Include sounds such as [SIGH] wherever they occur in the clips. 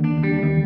Música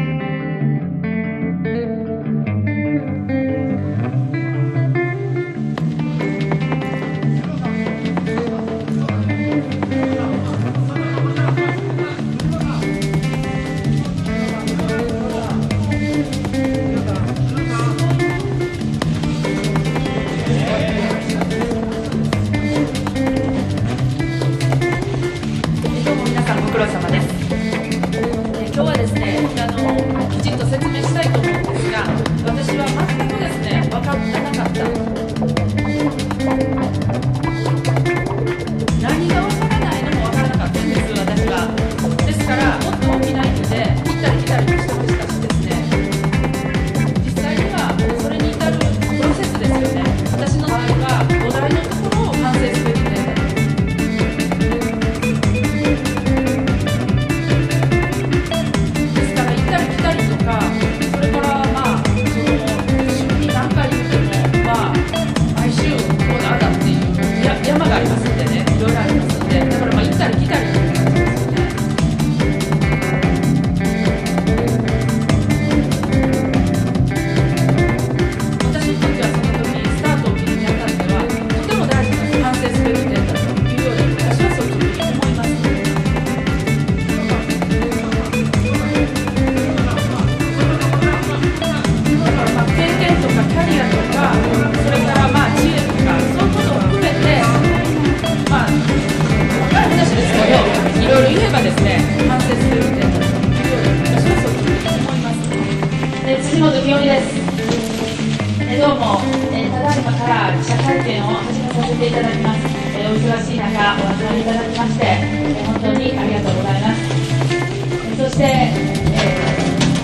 ども、えー、ただいまから記者会見を始めさせていただきます、えー、お忙しい中お集まりいただきまして、えー、本当にありがとうございます、えそして、え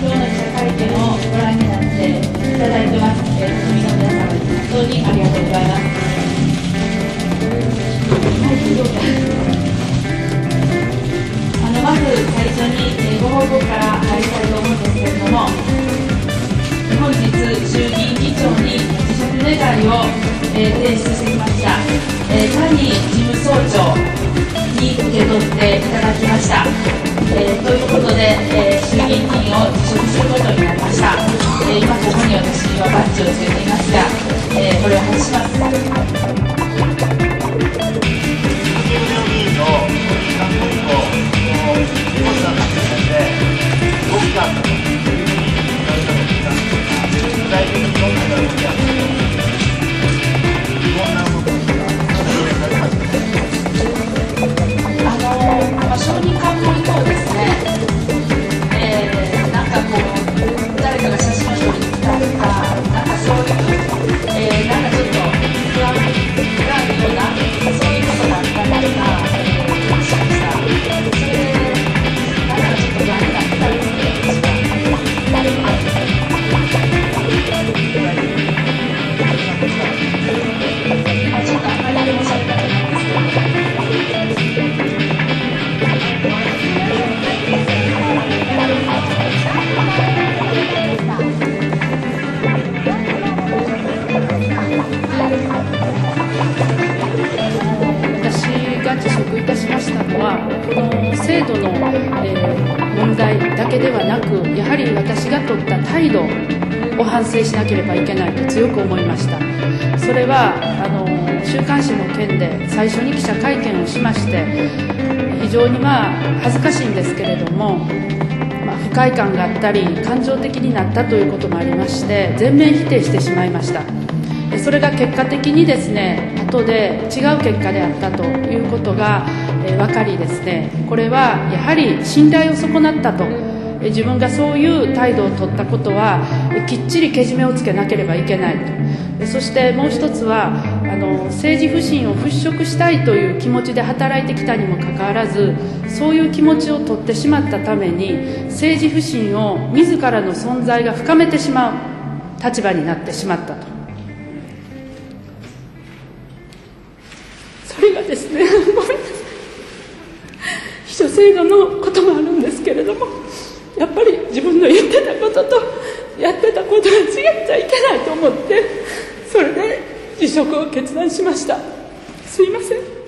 今日の記者会見をご覧になっていただいてます、えー、国民の皆様本当にありがとうございます、はい題を、えー、提出してきました、えー、谷事務総長に受け取っていただきました。Eh, nada. 制度の、え問題だけではなくやはり私が取った態度を反省しなければいけないと強く思いました。それはあの週刊誌の件で最初に記者会見をしまして非常にまあ恥ずかしいんですけれども、まあ、不快感があったり感情的になったということもありまして全面否定してしまいました。それが結果的にですね後で違う結果であったということがえ分かりですね。これはやはり信頼を損なったと。自分がそういう態度を取ったことはきっちりけじめをつけなければいけないと。そしてもう一つはあの政治不信を払拭したいという気持ちで働いてきたにもかかわらずそういう気持ちを取ってしまったために政治不信を自らの存在が深めてしまう立場になってしまったと。それがですね [LAUGHS] 制度のこともあるんですけれどもやっぱり自分の言ってたこととやってたことが違っちゃいけないと思ってそれで辞職を決断しました。すいません。